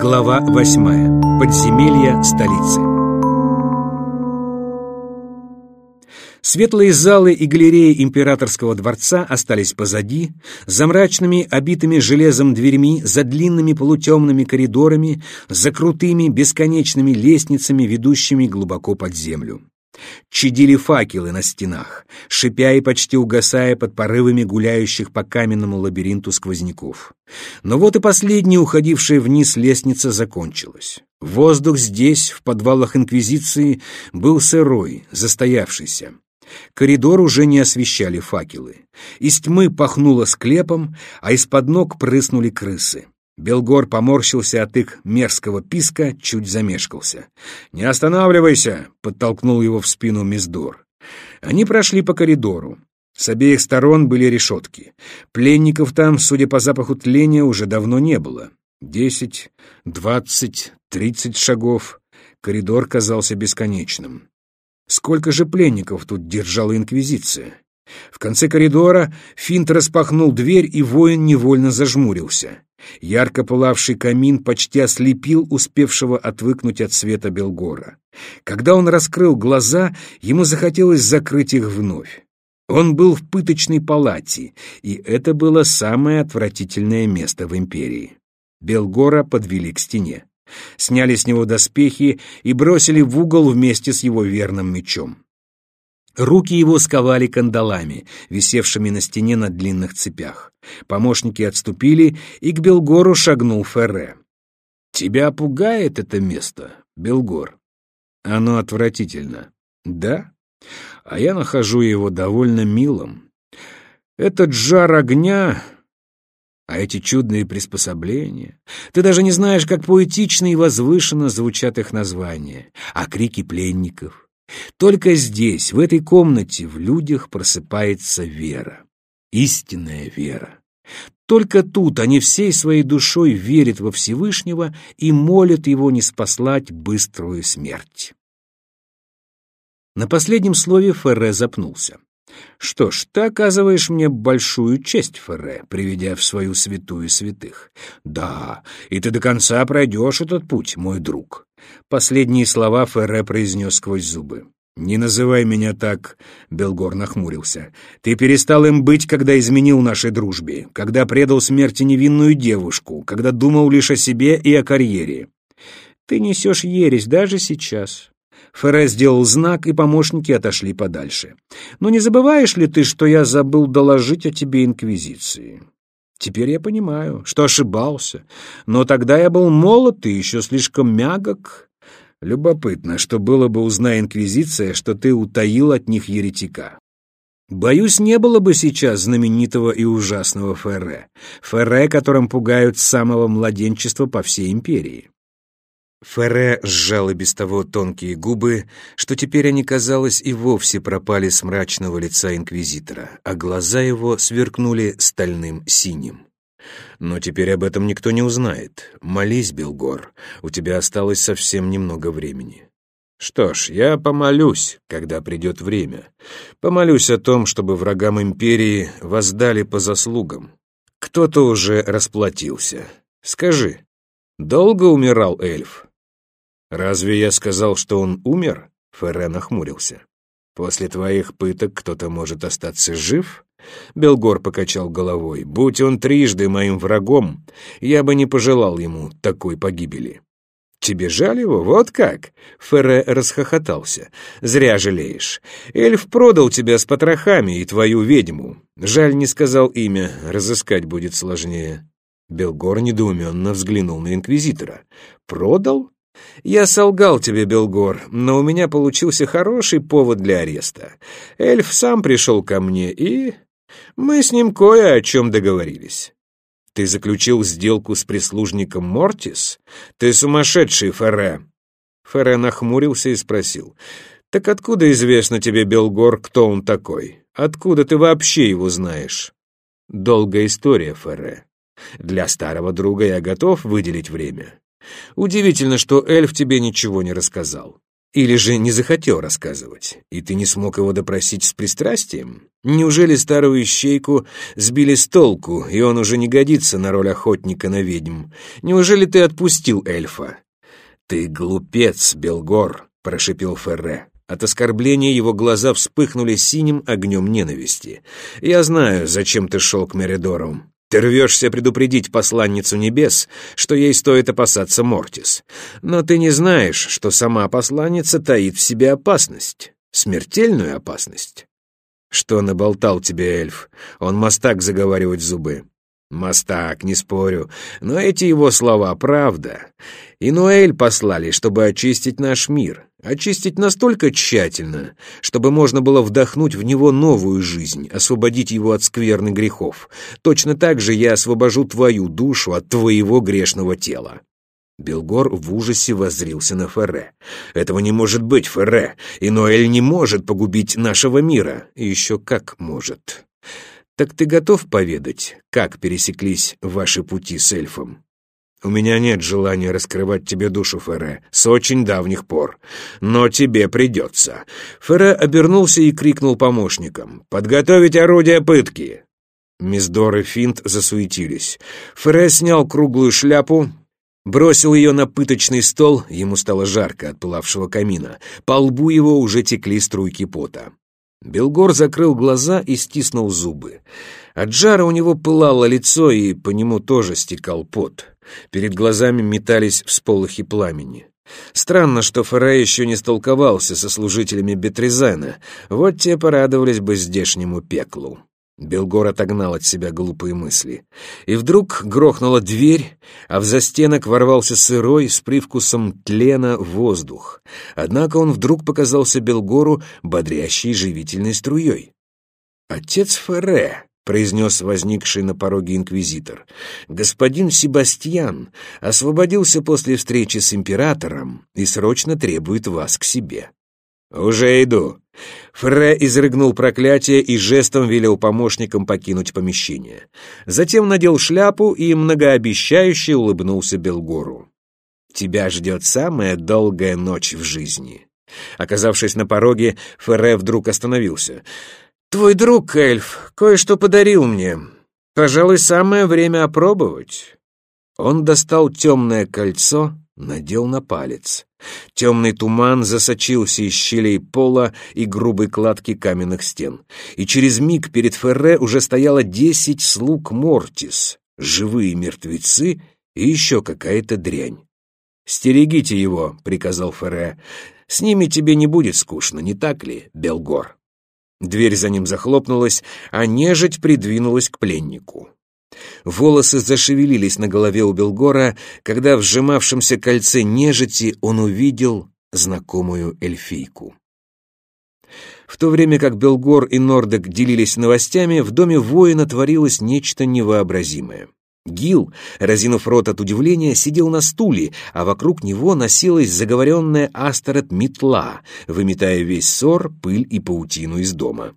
Глава восьмая. Подземелья столицы. Светлые залы и галереи императорского дворца остались позади, за мрачными, обитыми железом дверьми, за длинными полутемными коридорами, за крутыми, бесконечными лестницами, ведущими глубоко под землю. Чадили факелы на стенах, шипя и почти угасая под порывами гуляющих по каменному лабиринту сквозняков. Но вот и последняя уходившая вниз лестница закончилась. Воздух здесь, в подвалах Инквизиции, был сырой, застоявшийся. Коридор уже не освещали факелы. Из тьмы пахнуло склепом, а из-под ног прыснули крысы. Белгор поморщился от их мерзкого писка, чуть замешкался. «Не останавливайся!» — подтолкнул его в спину Миздор. Они прошли по коридору. С обеих сторон были решетки. Пленников там, судя по запаху тления, уже давно не было. Десять, двадцать, тридцать шагов. Коридор казался бесконечным. Сколько же пленников тут держала Инквизиция? В конце коридора Финт распахнул дверь, и воин невольно зажмурился. Ярко пылавший камин почти ослепил успевшего отвыкнуть от света Белгора. Когда он раскрыл глаза, ему захотелось закрыть их вновь. Он был в пыточной палате, и это было самое отвратительное место в империи. Белгора подвели к стене. Сняли с него доспехи и бросили в угол вместе с его верным мечом. Руки его сковали кандалами, висевшими на стене на длинных цепях. Помощники отступили, и к Белгору шагнул Ферре. «Тебя пугает это место, Белгор?» «Оно отвратительно». «Да? А я нахожу его довольно милым. Этот жар огня, а эти чудные приспособления. Ты даже не знаешь, как поэтично и возвышенно звучат их названия, а крики пленников». Только здесь, в этой комнате, в людях просыпается вера. Истинная вера. Только тут они всей своей душой верят во Всевышнего и молят его не спаслать быструю смерть. На последнем слове Ферре запнулся. «Что ж, ты оказываешь мне большую честь, Ферре, приведя в свою святую святых. Да, и ты до конца пройдешь этот путь, мой друг». Последние слова Ферре произнес сквозь зубы. «Не называй меня так», — Белгор нахмурился. «Ты перестал им быть, когда изменил нашей дружбе, когда предал смерти невинную девушку, когда думал лишь о себе и о карьере. Ты несешь ересь даже сейчас. Ферре сделал знак, и помощники отошли подальше. «Но не забываешь ли ты, что я забыл доложить о тебе Инквизиции?» «Теперь я понимаю, что ошибался, но тогда я был молод и еще слишком мягок. Любопытно, что было бы, узная Инквизиция, что ты утаил от них еретика». Боюсь, не было бы сейчас знаменитого и ужасного Ферре. Ферре, которым пугают с самого младенчества по всей империи. Ферре сжал и без того тонкие губы, что теперь они, казалось, и вовсе пропали с мрачного лица инквизитора, а глаза его сверкнули стальным синим. «Но теперь об этом никто не узнает. Молись, Белгор, у тебя осталось совсем немного времени». «Что ж, я помолюсь, когда придет время. Помолюсь о том, чтобы врагам империи воздали по заслугам. Кто-то уже расплатился. Скажи, долго умирал эльф?» «Разве я сказал, что он умер?» — Ферре нахмурился. «После твоих пыток кто-то может остаться жив?» Белгор покачал головой. «Будь он трижды моим врагом, я бы не пожелал ему такой погибели». «Тебе жаль его? Вот как?» Ферре расхохотался. «Зря жалеешь. Эльф продал тебя с потрохами и твою ведьму. Жаль, не сказал имя, разыскать будет сложнее». Белгор недоуменно взглянул на инквизитора. «Продал? Я солгал тебе, Белгор, но у меня получился хороший повод для ареста. Эльф сам пришел ко мне, и мы с ним кое о чем договорились. Ты заключил сделку с прислужником Мортис? Ты сумасшедший, Ферре. Ферре нахмурился и спросил. Так откуда известно тебе, Белгор, кто он такой? Откуда ты вообще его знаешь? Долгая история, Ферре. Для старого друга я готов выделить время. Удивительно, что эльф тебе ничего не рассказал. Или же не захотел рассказывать, и ты не смог его допросить с пристрастием? Неужели старую ищейку сбили с толку, и он уже не годится на роль охотника на ведьм? Неужели ты отпустил эльфа? Ты глупец, Белгор, прошипел Ферре. От оскорбления его глаза вспыхнули синим огнем ненависти. «Я знаю, зачем ты шел к Меридору. Ты рвешься предупредить посланницу небес, что ей стоит опасаться Мортис. Но ты не знаешь, что сама посланница таит в себе опасность, смертельную опасность. Что наболтал тебе эльф? Он мастак заговаривать зубы. Мастак, не спорю, но эти его слова — правда. И Ноэль послали, чтобы очистить наш мир. Очистить настолько тщательно, чтобы можно было вдохнуть в него новую жизнь, освободить его от скверных грехов. Точно так же я освобожу твою душу от твоего грешного тела. Белгор в ужасе воззрился на Ферре. «Этого не может быть, Ферре, и Ноэль не может погубить нашего мира. Еще как может». «Так ты готов поведать, как пересеклись ваши пути с эльфом?» «У меня нет желания раскрывать тебе душу, Ферре, с очень давних пор. Но тебе придется». Ферре обернулся и крикнул помощникам. «Подготовить орудие пытки!» Миздор и Финт засуетились. Ферре снял круглую шляпу, бросил ее на пыточный стол, ему стало жарко от пылавшего камина. По лбу его уже текли струйки пота. Белгор закрыл глаза и стиснул зубы. От жара у него пылало лицо, и по нему тоже стекал пот. Перед глазами метались всполохи пламени. Странно, что Феррей еще не столковался со служителями Бетризена. Вот те порадовались бы здешнему пеклу. Белгор отогнал от себя глупые мысли. И вдруг грохнула дверь, а в застенок ворвался сырой с привкусом тлена воздух. Однако он вдруг показался Белгору бодрящей живительной струей. «Отец Ферре», — произнес возникший на пороге инквизитор, — «господин Себастьян освободился после встречи с императором и срочно требует вас к себе». «Уже иду». Фре изрыгнул проклятие и жестом велел помощникам покинуть помещение. Затем надел шляпу и многообещающе улыбнулся Белгору. «Тебя ждет самая долгая ночь в жизни». Оказавшись на пороге, Ферре вдруг остановился. «Твой друг, эльф, кое-что подарил мне. Пожалуй, самое время опробовать». Он достал темное кольцо, надел на палец. Темный туман засочился из щелей пола и грубой кладки каменных стен. И через миг перед Ферре уже стояло десять слуг Мортис, живые мертвецы и еще какая-то дрянь. «Стерегите его», — приказал Ферре. «С ними тебе не будет скучно, не так ли, Белгор?» Дверь за ним захлопнулась, а нежить придвинулась к пленнику. Волосы зашевелились на голове у Белгора, когда в сжимавшемся кольце нежити он увидел знакомую эльфийку. В то время как Белгор и Нордек делились новостями, в доме воина творилось нечто невообразимое. Гил, разинув рот от удивления, сидел на стуле, а вокруг него носилась заговоренная Астерет метла, выметая весь ссор, пыль и паутину из дома.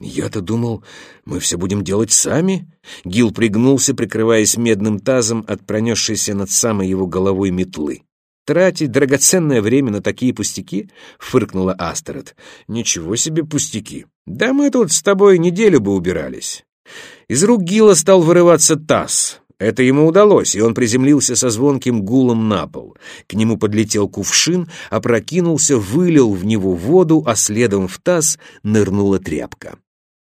«Я-то думал, мы все будем делать сами?» Гил пригнулся, прикрываясь медным тазом от пронесшейся над самой его головой метлы. «Тратить драгоценное время на такие пустяки?» — фыркнула Астерет. «Ничего себе пустяки! Да мы тут с тобой неделю бы убирались». Из рук Гила стал вырываться таз. Это ему удалось, и он приземлился со звонким гулом на пол. К нему подлетел кувшин, опрокинулся, вылил в него воду, а следом в таз нырнула тряпка.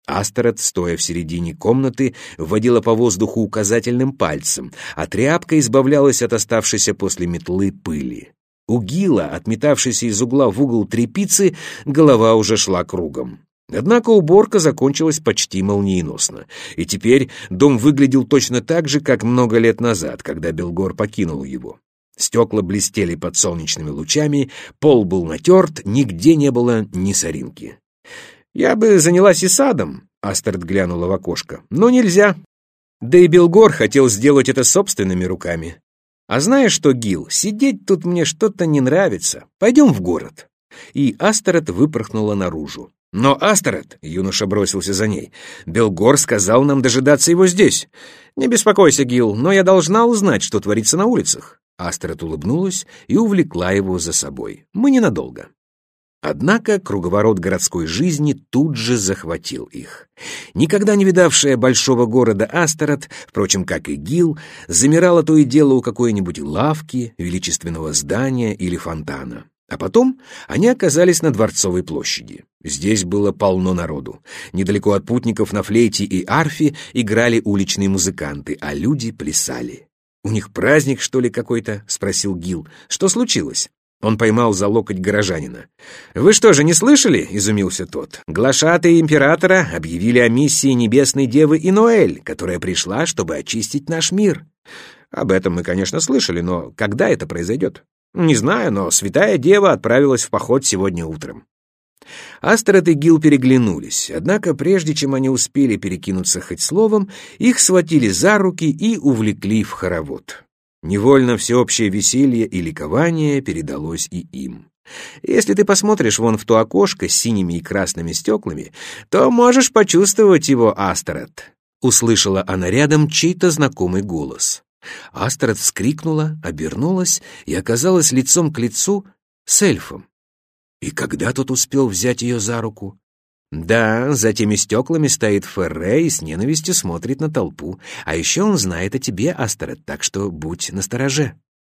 Астерот, стоя в середине комнаты, водила по воздуху указательным пальцем, а тряпка избавлялась от оставшейся после метлы пыли. У Гила, отметавшейся из угла в угол трепицы, голова уже шла кругом. Однако уборка закончилась почти молниеносно, и теперь дом выглядел точно так же, как много лет назад, когда Белгор покинул его. Стекла блестели под солнечными лучами, пол был натерт, нигде не было ни соринки. «Я бы занялась и садом», — Астерд глянула в окошко, — «но нельзя. Да и Белгор хотел сделать это собственными руками. А знаешь что, Гил, сидеть тут мне что-то не нравится. Пойдем в город». И Астерет выпорхнула наружу. «Но, Астерет!» — юноша бросился за ней. «Белгор сказал нам дожидаться его здесь. Не беспокойся, Гил, но я должна узнать, что творится на улицах». Астерет улыбнулась и увлекла его за собой. «Мы ненадолго». Однако круговорот городской жизни тут же захватил их. Никогда не видавшая большого города Астерот, впрочем, как и Гил, замирала то и дело у какой-нибудь лавки, величественного здания или фонтана. А потом они оказались на Дворцовой площади. Здесь было полно народу. Недалеко от путников на флейте и арфе играли уличные музыканты, а люди плясали. «У них праздник, что ли, какой-то?» — спросил Гил. «Что случилось?» Он поймал за локоть горожанина. «Вы что же, не слышали?» — изумился тот. «Глашатые императора объявили о миссии Небесной Девы Инуэль, которая пришла, чтобы очистить наш мир. Об этом мы, конечно, слышали, но когда это произойдет? Не знаю, но Святая Дева отправилась в поход сегодня утром». Астерот и Гил переглянулись, однако прежде чем они успели перекинуться хоть словом, их схватили за руки и увлекли в хоровод. Невольно всеобщее веселье и ликование передалось и им. Если ты посмотришь вон в то окошко с синими и красными стеклами, то можешь почувствовать его, Астерот. Услышала она рядом чей-то знакомый голос. Астерот вскрикнула, обернулась и оказалась лицом к лицу с эльфом. И когда тот успел взять ее за руку? Да, за теми стеклами стоит Ферре и с ненавистью смотрит на толпу. А еще он знает о тебе, Астерет, так что будь настороже.